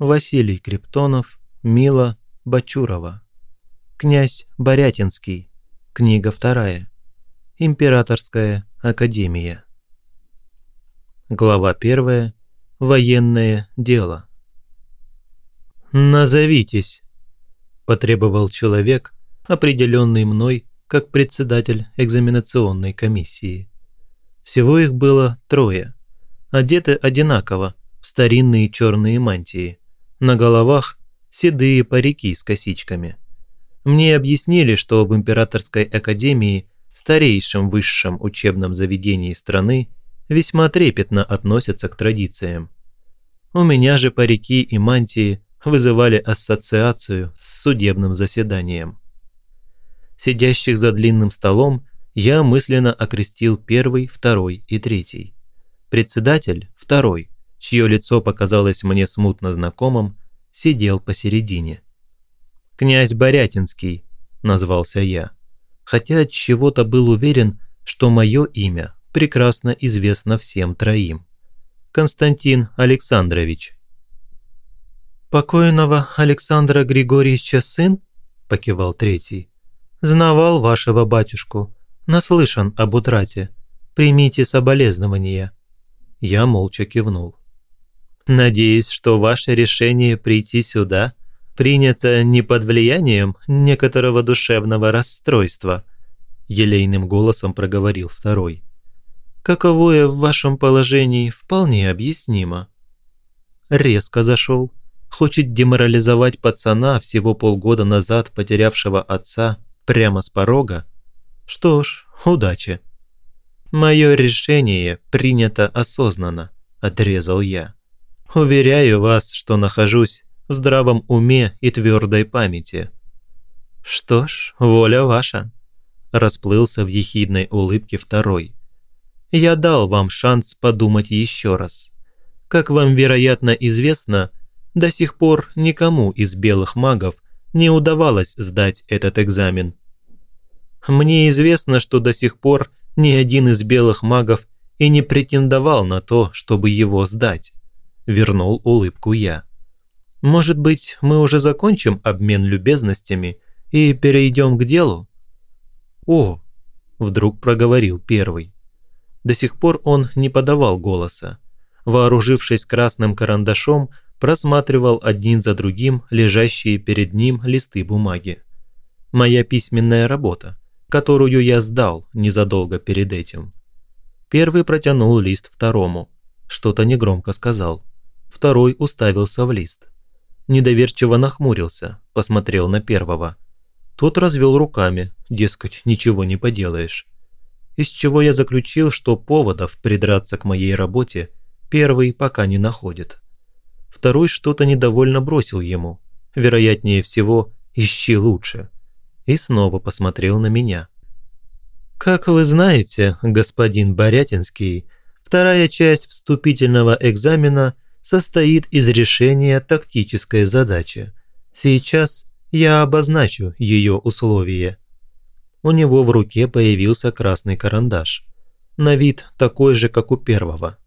Василий Криптонов, Мила Бачурова. Князь Борятинский. Книга вторая. Императорская академия. Глава первая. Военное дело. «Назовитесь», – потребовал человек, определенный мной как председатель экзаменационной комиссии. Всего их было трое, одеты одинаково, в старинные черные мантии, на головах седые парики с косичками. Мне объяснили, что в Императорской академии, старейшем высшем учебном заведении страны, весьма трепетно относятся к традициям. У меня же парики и мантии вызывали ассоциацию с судебным заседанием. Сидящих за длинным столом я мысленно окрестил первый, второй и третий. Председатель, второй, чье лицо показалось мне смутно знакомым, сидел посередине. «Князь Борятинский», – назвался я, хотя от чего-то был уверен, что мое имя прекрасно известно всем троим. Константин Александрович. «Покойного Александра Григорьевича сын?» – покивал третий. «Знавал вашего батюшку, наслышан об утрате. Примите соболезнования». Я молча кивнул. Надеюсь, что ваше решение прийти сюда принято не под влиянием некоторого душевного расстройства, елейным голосом проговорил второй. Каковое в вашем положении вполне объяснимо. Резко зашел. Хочет деморализовать пацана, всего полгода назад потерявшего отца, прямо с порога? Что ж, удачи. Мое решение принято осознанно, отрезал я. Уверяю вас, что нахожусь в здравом уме и твердой памяти. Что ж, воля ваша. Расплылся в ехидной улыбке второй. Я дал вам шанс подумать еще раз. Как вам, вероятно, известно, до сих пор никому из белых магов не удавалось сдать этот экзамен. Мне известно, что до сих пор ни один из белых магов и не претендовал на то, чтобы его сдать вернул улыбку я. «Может быть, мы уже закончим обмен любезностями и перейдем к делу?» «О!» – вдруг проговорил первый. До сих пор он не подавал голоса. Вооружившись красным карандашом, просматривал один за другим лежащие перед ним листы бумаги. Моя письменная работа, которую я сдал незадолго перед этим. Первый протянул лист второму, что-то негромко сказал. Второй уставился в лист. Недоверчиво нахмурился, посмотрел на первого. Тот развел руками, дескать, ничего не поделаешь. Из чего я заключил, что поводов придраться к моей работе первый пока не находит. Второй что-то недовольно бросил ему, вероятнее всего, ищи лучше. И снова посмотрел на меня. «Как вы знаете, господин Борятинский, вторая часть вступительного экзамена – состоит из решения тактической задачи. Сейчас я обозначу ее условия. У него в руке появился красный карандаш. На вид такой же, как у первого.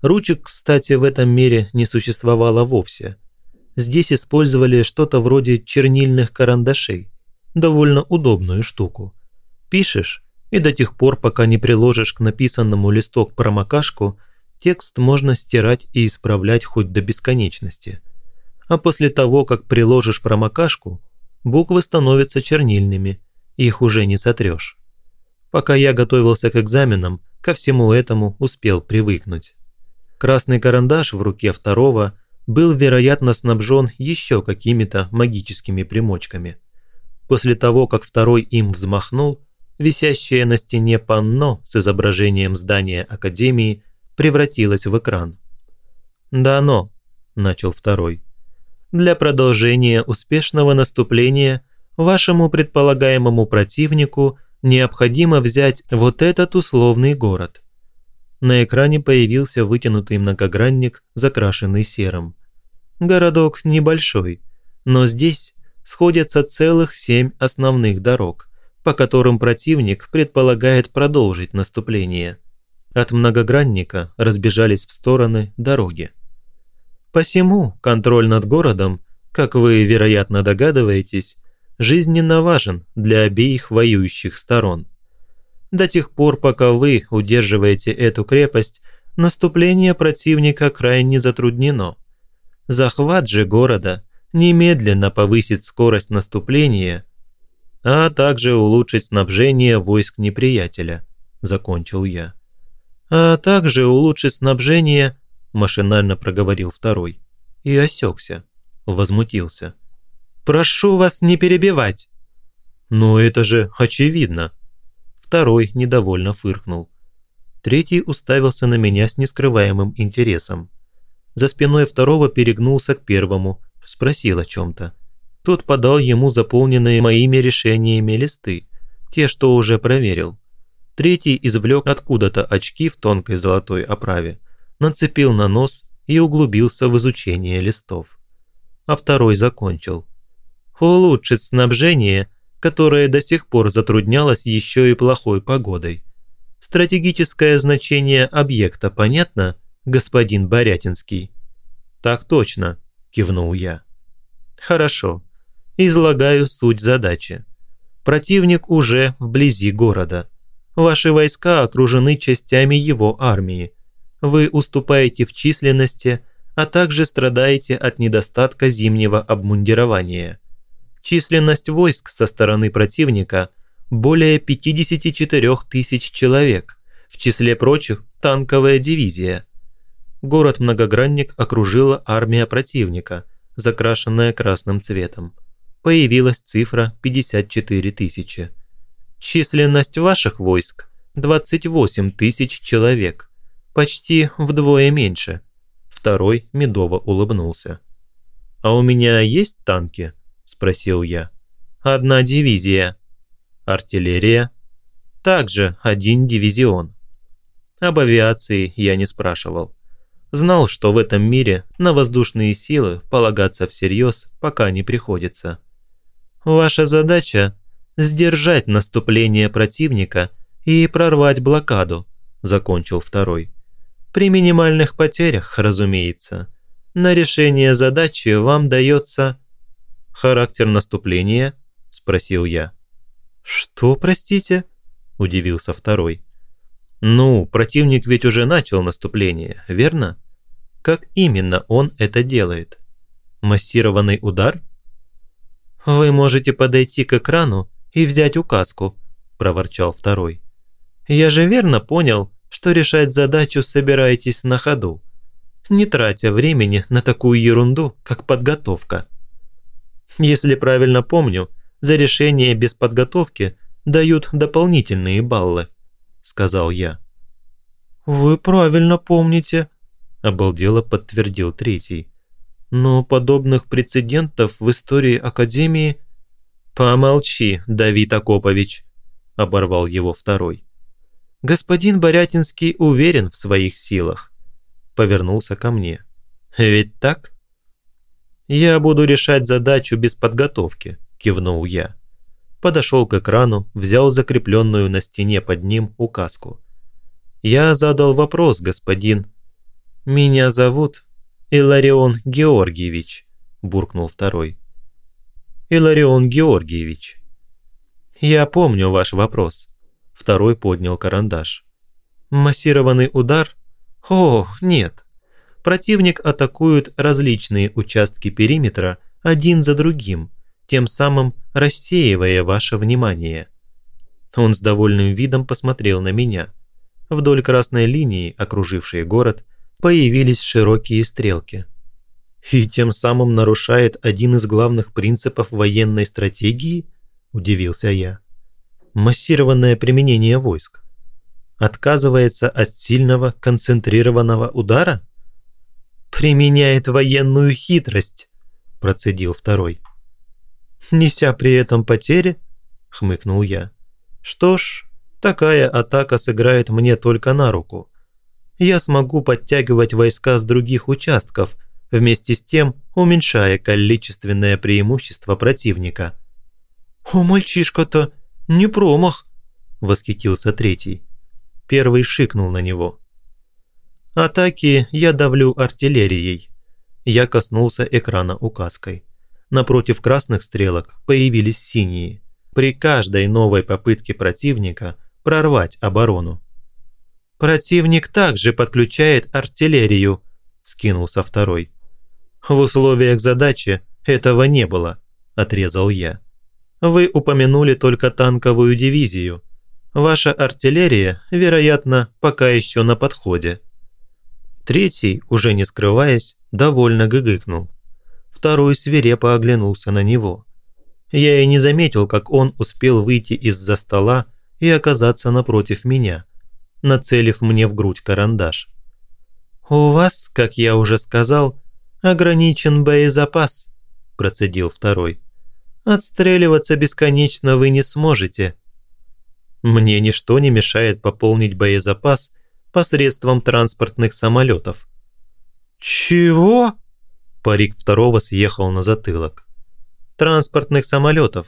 Ручек, кстати, в этом мире не существовало вовсе. Здесь использовали что-то вроде чернильных карандашей. Довольно удобную штуку. Пишешь, и до тех пор, пока не приложишь к написанному листок промокашку – текст можно стирать и исправлять хоть до бесконечности. А после того, как приложишь промокашку, буквы становятся чернильными, их уже не сотрешь. Пока я готовился к экзаменам, ко всему этому успел привыкнуть. Красный карандаш в руке второго был, вероятно, снабжен еще какими-то магическими примочками. После того, как второй им взмахнул, висящее на стене панно с изображением здания Академии превратилась в экран. «Дано», – начал второй. «Для продолжения успешного наступления вашему предполагаемому противнику необходимо взять вот этот условный город». На экране появился вытянутый многогранник, закрашенный серым. Городок небольшой, но здесь сходятся целых семь основных дорог, по которым противник предполагает продолжить наступление. От многогранника разбежались в стороны дороги. Посему контроль над городом, как вы, вероятно, догадываетесь, жизненно важен для обеих воюющих сторон. До тех пор, пока вы удерживаете эту крепость, наступление противника крайне затруднено. Захват же города немедленно повысит скорость наступления, а также улучшить снабжение войск неприятеля, закончил я. А также улучшить снабжение, машинально проговорил второй, и осекся, возмутился. Прошу вас не перебивать. Но это же очевидно. Второй недовольно фыркнул. Третий уставился на меня с нескрываемым интересом. За спиной второго перегнулся к первому, спросил о чем-то. Тот подал ему заполненные моими решениями листы, те, что уже проверил. Третий извлек откуда-то очки в тонкой золотой оправе, нацепил на нос и углубился в изучение листов. А второй закончил. Улучшить снабжение, которое до сих пор затруднялось еще и плохой погодой. Стратегическое значение объекта понятно, господин Борятинский? Так точно, кивнул я. Хорошо. Излагаю суть задачи. Противник уже вблизи города. Ваши войска окружены частями его армии. Вы уступаете в численности, а также страдаете от недостатка зимнего обмундирования. Численность войск со стороны противника – более 54 тысяч человек, в числе прочих танковая дивизия. Город-многогранник окружила армия противника, закрашенная красным цветом. Появилась цифра 54 тысячи. Численность ваших войск – 28 тысяч человек, почти вдвое меньше. Второй медово улыбнулся. «А у меня есть танки?» – спросил я. «Одна дивизия», артиллерия, также один дивизион. Об авиации я не спрашивал. Знал, что в этом мире на воздушные силы полагаться всерьез пока не приходится. Ваша задача – сдержать наступление противника и прорвать блокаду, закончил второй. При минимальных потерях, разумеется. На решение задачи вам дается... Характер наступления? Спросил я. «Что, простите?» – удивился второй. «Ну, противник ведь уже начал наступление, верно? Как именно он это делает? Массированный удар?» «Вы можете подойти к экрану и взять указку», – проворчал второй. «Я же верно понял, что решать задачу собираетесь на ходу, не тратя времени на такую ерунду, как подготовка. Если правильно помню – за решение без подготовки дают дополнительные баллы», – сказал я. «Вы правильно помните», – обалдело подтвердил третий. «Но подобных прецедентов в истории Академии...» «Помолчи, Давид Акопович», – оборвал его второй. «Господин Борятинский уверен в своих силах», – повернулся ко мне. «Ведь так?» «Я буду решать задачу без подготовки», кивнул я. Подошел к экрану, взял закрепленную на стене под ним указку. Я задал вопрос, господин. Меня зовут Иларион Георгиевич, буркнул второй. Иларион Георгиевич. Я помню ваш вопрос. Второй поднял карандаш. Массированный удар? О, нет. Противник атакует различные участки периметра один за другим – тем самым рассеивая ваше внимание. Он с довольным видом посмотрел на меня. Вдоль красной линии, окружившей город, появились широкие стрелки. И тем самым нарушает один из главных принципов военной стратегии, удивился я. Массированное применение войск. Отказывается от сильного концентрированного удара? Применяет военную хитрость, процедил второй неся при этом потери?» – хмыкнул я. «Что ж, такая атака сыграет мне только на руку. Я смогу подтягивать войска с других участков, вместе с тем уменьшая количественное преимущество противника». «О, мальчишка-то, не промах!» – восхитился третий. Первый шикнул на него. «Атаки я давлю артиллерией. Я коснулся экрана указкой. Напротив красных стрелок появились синие. При каждой новой попытке противника прорвать оборону. «Противник также подключает артиллерию», – скинулся второй. «В условиях задачи этого не было», – отрезал я. «Вы упомянули только танковую дивизию. Ваша артиллерия, вероятно, пока еще на подходе». Третий, уже не скрываясь, довольно гыгыкнул. Второй свирепо оглянулся на него. Я и не заметил, как он успел выйти из-за стола и оказаться напротив меня – нацелив мне в грудь карандаш. «У вас, как я уже сказал, ограничен боезапас», – процедил второй. «Отстреливаться бесконечно вы не сможете». «Мне ничто не мешает пополнить боезапас посредством транспортных самолетов». «Чего?» Парик второго съехал на затылок. «Транспортных самолетов.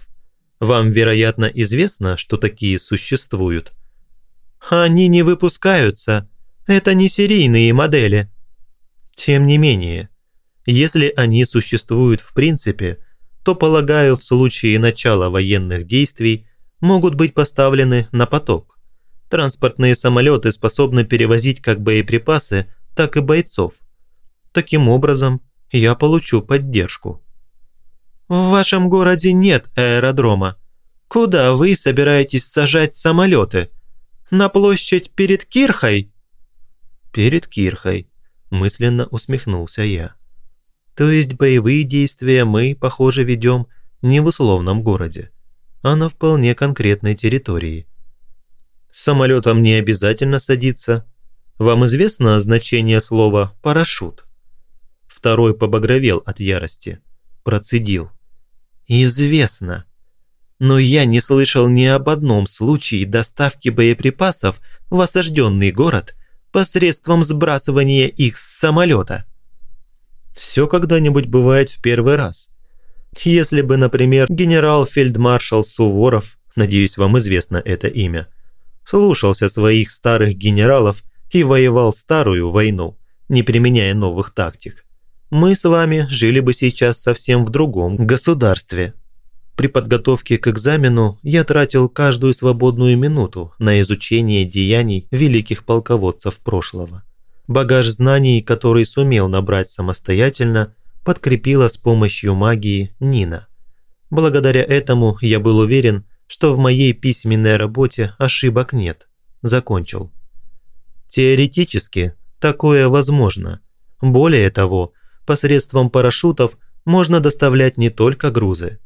Вам, вероятно, известно, что такие существуют». Они не выпускаются. Это не серийные модели. Тем не менее, если они существуют в принципе, то, полагаю, в случае начала военных действий могут быть поставлены на поток. Транспортные самолеты способны перевозить как боеприпасы, так и бойцов. Таким образом, я получу поддержку. В вашем городе нет аэродрома. Куда вы собираетесь сажать самолеты? На площадь перед Кирхой?» «Перед Кирхой», – мысленно усмехнулся я. «То есть боевые действия мы, похоже, ведем не в условном городе, а на вполне конкретной территории. Самолетом не обязательно садиться. Вам известно значение слова «парашют»?» Второй побагровел от ярости. Процедил. «Известно но я не слышал ни об одном случае доставки боеприпасов в осажденный город посредством сбрасывания их с самолета. Все когда-нибудь бывает в первый раз. Если бы, например, генерал-фельдмаршал Суворов, надеюсь, вам известно это имя, слушался своих старых генералов и воевал старую войну, не применяя новых тактик, мы с вами жили бы сейчас совсем в другом государстве, при подготовке к экзамену я тратил каждую свободную минуту на изучение деяний великих полководцев прошлого. Багаж знаний, который сумел набрать самостоятельно, подкрепила с помощью магии Нина. Благодаря этому я был уверен, что в моей письменной работе ошибок нет. Закончил. Теоретически такое возможно. Более того, посредством парашютов можно доставлять не только грузы,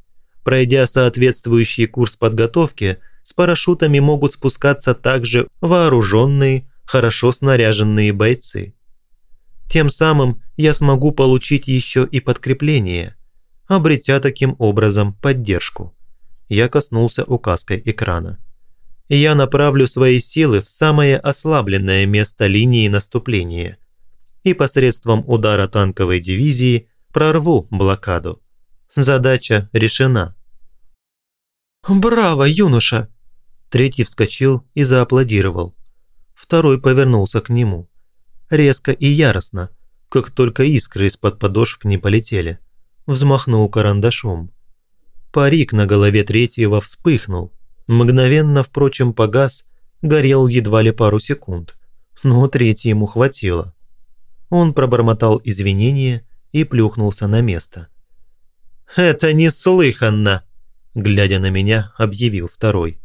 Пройдя соответствующий курс подготовки, с парашютами могут спускаться также вооруженные, хорошо снаряженные бойцы. Тем самым я смогу получить еще и подкрепление, обретя таким образом поддержку. Я коснулся указкой экрана. Я направлю свои силы в самое ослабленное место линии наступления и посредством удара танковой дивизии прорву блокаду. Задача решена. «Браво, юноша!» Третий вскочил и зааплодировал. Второй повернулся к нему. Резко и яростно, как только искры из-под подошв не полетели. Взмахнул карандашом. Парик на голове третьего вспыхнул. Мгновенно, впрочем, погас, горел едва ли пару секунд. Но третий ему хватило. Он пробормотал извинения и плюхнулся на место. «Это неслыханно!» глядя на меня, объявил второй.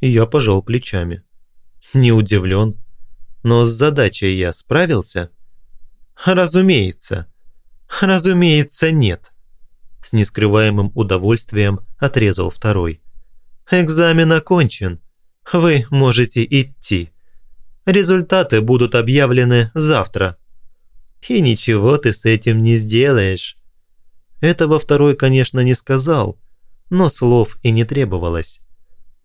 Я пожал плечами. Не удивлен. Но с задачей я справился? Разумеется. Разумеется, нет. С нескрываемым удовольствием отрезал второй. Экзамен окончен. Вы можете идти. Результаты будут объявлены завтра. И ничего ты с этим не сделаешь. Этого второй, конечно, не сказал, но слов и не требовалось.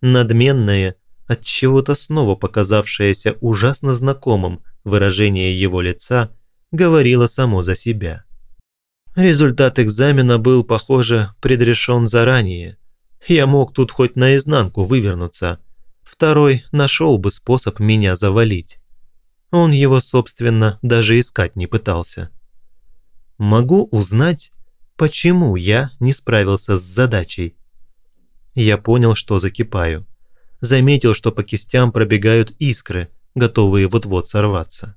Надменное, от чего-то снова показавшееся ужасно знакомым выражение его лица говорило само за себя. Результат экзамена был, похоже, предрешен заранее. Я мог тут хоть наизнанку вывернуться. Второй нашел бы способ меня завалить. Он его, собственно, даже искать не пытался. Могу узнать, почему я не справился с задачей. Я понял, что закипаю. Заметил, что по кистям пробегают искры, готовые вот-вот сорваться.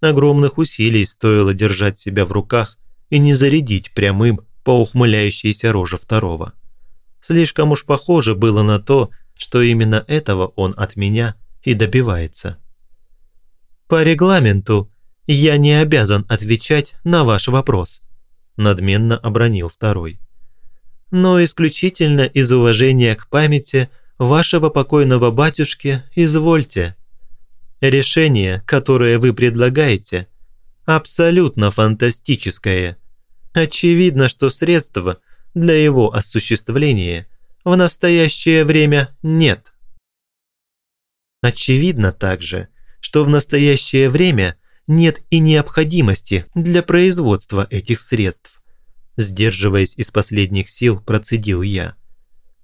Огромных усилий стоило держать себя в руках и не зарядить прямым по ухмыляющейся роже второго. Слишком уж похоже было на то, что именно этого он от меня и добивается. «По регламенту я не обязан отвечать на ваш вопрос», надменно обронил второй. «Но исключительно из уважения к памяти вашего покойного батюшки извольте. Решение, которое вы предлагаете, абсолютно фантастическое. Очевидно, что средства для его осуществления в настоящее время нет. Очевидно также, что в настоящее время нет и необходимости для производства этих средств. Сдерживаясь из последних сил, процедил я.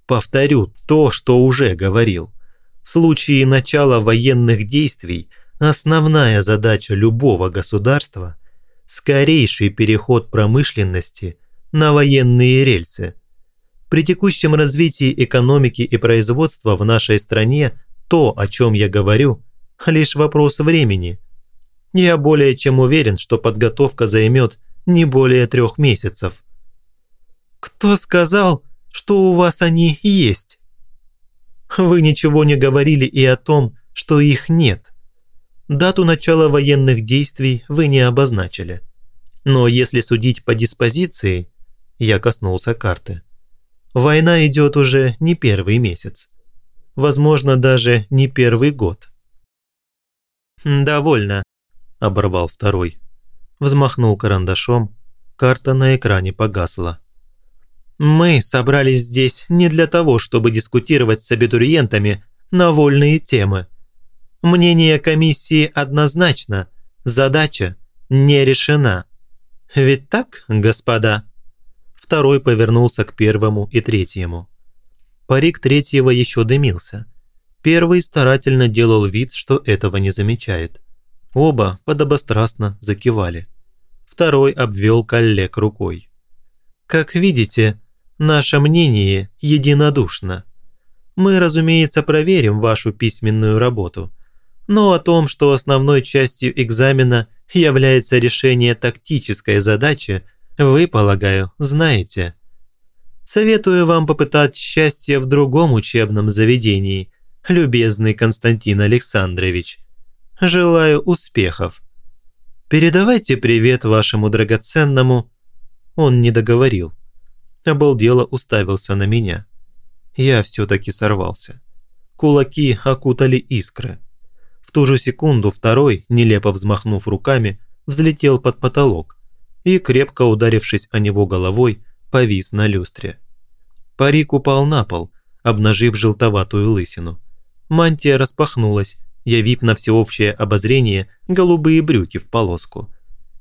Повторю то, что уже говорил. В случае начала военных действий основная задача любого государства – скорейший переход промышленности на военные рельсы. При текущем развитии экономики и производства в нашей стране то, о чем я говорю, лишь вопрос времени. Я более чем уверен, что подготовка займет не более трех месяцев. «Кто сказал, что у вас они есть?» Вы ничего не говорили и о том, что их нет. Дату начала военных действий вы не обозначили. Но если судить по диспозиции, я коснулся карты. Война идет уже не первый месяц. Возможно, даже не первый год. «Довольно», – оборвал второй. Взмахнул карандашом, карта на экране погасла. Мы собрались здесь не для того, чтобы дискутировать с абитуриентами на вольные темы. Мнение комиссии однозначно, задача не решена. Ведь так, господа? Второй повернулся к первому и третьему. Парик третьего еще дымился. Первый старательно делал вид, что этого не замечает. Оба подобострастно закивали. Второй обвел коллег рукой. «Как видите, Наше мнение единодушно. Мы, разумеется, проверим вашу письменную работу. Но о том, что основной частью экзамена является решение тактической задачи, вы, полагаю, знаете. Советую вам попытать счастье в другом учебном заведении, любезный Константин Александрович. Желаю успехов. Передавайте привет вашему драгоценному...» Он не договорил обалдело уставился на меня. Я все-таки сорвался. Кулаки окутали искры. В ту же секунду второй, нелепо взмахнув руками, взлетел под потолок и, крепко ударившись о него головой, повис на люстре. Парик упал на пол, обнажив желтоватую лысину. Мантия распахнулась, явив на всеобщее обозрение голубые брюки в полоску.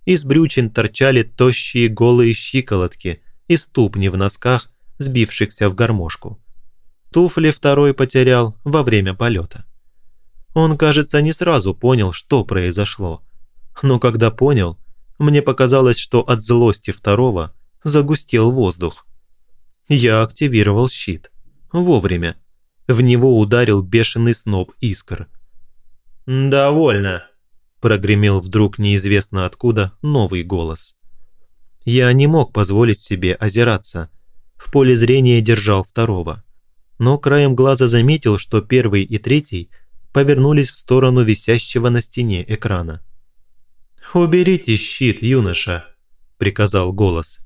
Из брючин торчали тощие голые щиколотки и ступни в носках, сбившихся в гармошку. Туфли второй потерял во время полета. Он, кажется, не сразу понял, что произошло. Но когда понял, мне показалось, что от злости второго загустел воздух. Я активировал щит. Вовремя. В него ударил бешеный сноп искр. «Довольно», – прогремел вдруг неизвестно откуда новый голос. Я не мог позволить себе озираться. В поле зрения держал второго. Но краем глаза заметил, что первый и третий повернулись в сторону висящего на стене экрана. «Уберите щит, юноша», – приказал голос.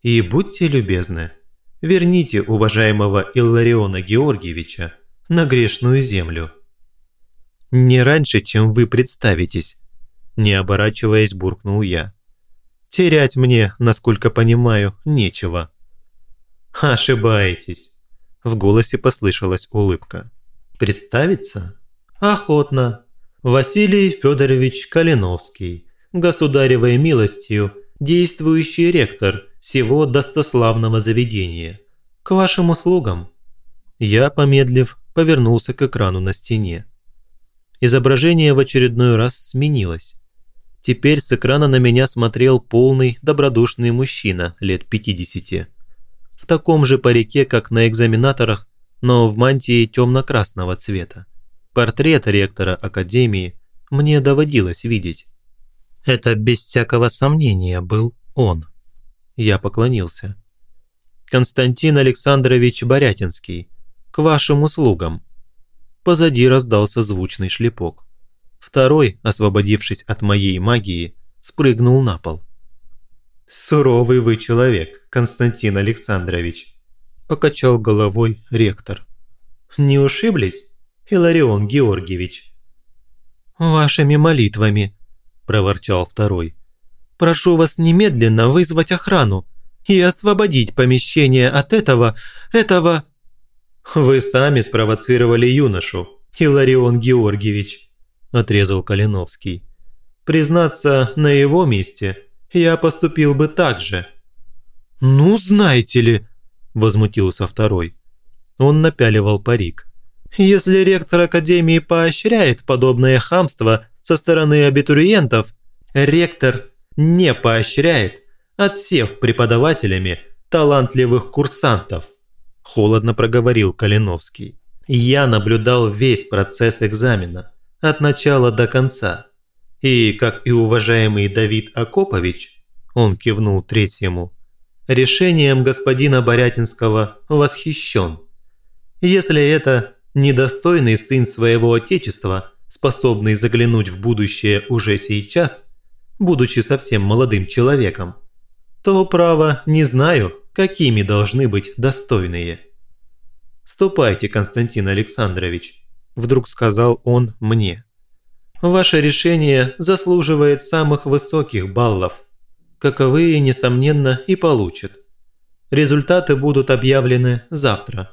«И будьте любезны, верните уважаемого Иллариона Георгиевича на грешную землю». «Не раньше, чем вы представитесь», – не оборачиваясь, буркнул я. Терять мне, насколько понимаю, нечего». «Ошибаетесь», – в голосе послышалась улыбка. «Представиться?» «Охотно. Василий Федорович Калиновский, государевой милостью, действующий ректор всего достославного заведения. К вашим услугам». Я, помедлив, повернулся к экрану на стене. Изображение в очередной раз сменилось. Теперь с экрана на меня смотрел полный, добродушный мужчина лет 50. В таком же парике, как на экзаменаторах, но в мантии темно-красного цвета. Портрет ректора Академии мне доводилось видеть. Это без всякого сомнения был он. Я поклонился. Константин Александрович Борятинский, к вашим услугам. Позади раздался звучный шлепок. Второй, освободившись от моей магии, спрыгнул на пол. «Суровый вы человек, Константин Александрович», – покачал головой ректор. «Не ушиблись, Иларион Георгиевич?» «Вашими молитвами», – проворчал второй. «Прошу вас немедленно вызвать охрану и освободить помещение от этого, этого...» «Вы сами спровоцировали юношу, Иларион Георгиевич», – отрезал Калиновский. «Признаться, на его месте я поступил бы так же». «Ну, знаете ли», – возмутился второй. Он напяливал парик. «Если ректор Академии поощряет подобное хамство со стороны абитуриентов, ректор не поощряет, отсев преподавателями талантливых курсантов», – холодно проговорил Калиновский. «Я наблюдал весь процесс экзамена, от начала до конца. И, как и уважаемый Давид Акопович, он кивнул третьему, решением господина Борятинского восхищен. Если это недостойный сын своего отечества, способный заглянуть в будущее уже сейчас, будучи совсем молодым человеком, то, право, не знаю, какими должны быть достойные. «Ступайте, Константин Александрович», – вдруг сказал он мне. «Ваше решение заслуживает самых высоких баллов, каковые, несомненно, и получат. Результаты будут объявлены завтра».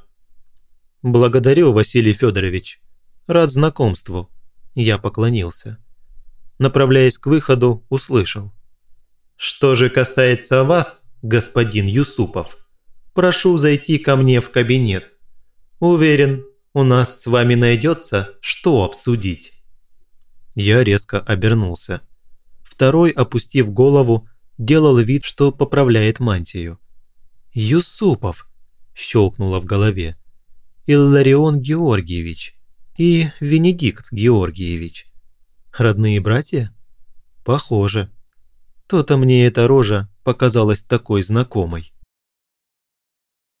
«Благодарю, Василий Федорович. Рад знакомству». Я поклонился. Направляясь к выходу, услышал. Что же касается вас, господин Юсупов, прошу зайти ко мне в кабинет. Уверен, у нас с вами найдется, что обсудить». Я резко обернулся. Второй, опустив голову, делал вид, что поправляет мантию. «Юсупов!» – щелкнуло в голове. «Илларион Георгиевич и Венедикт Георгиевич. Родные братья? Похоже». То-то мне эта рожа показалась такой знакомой.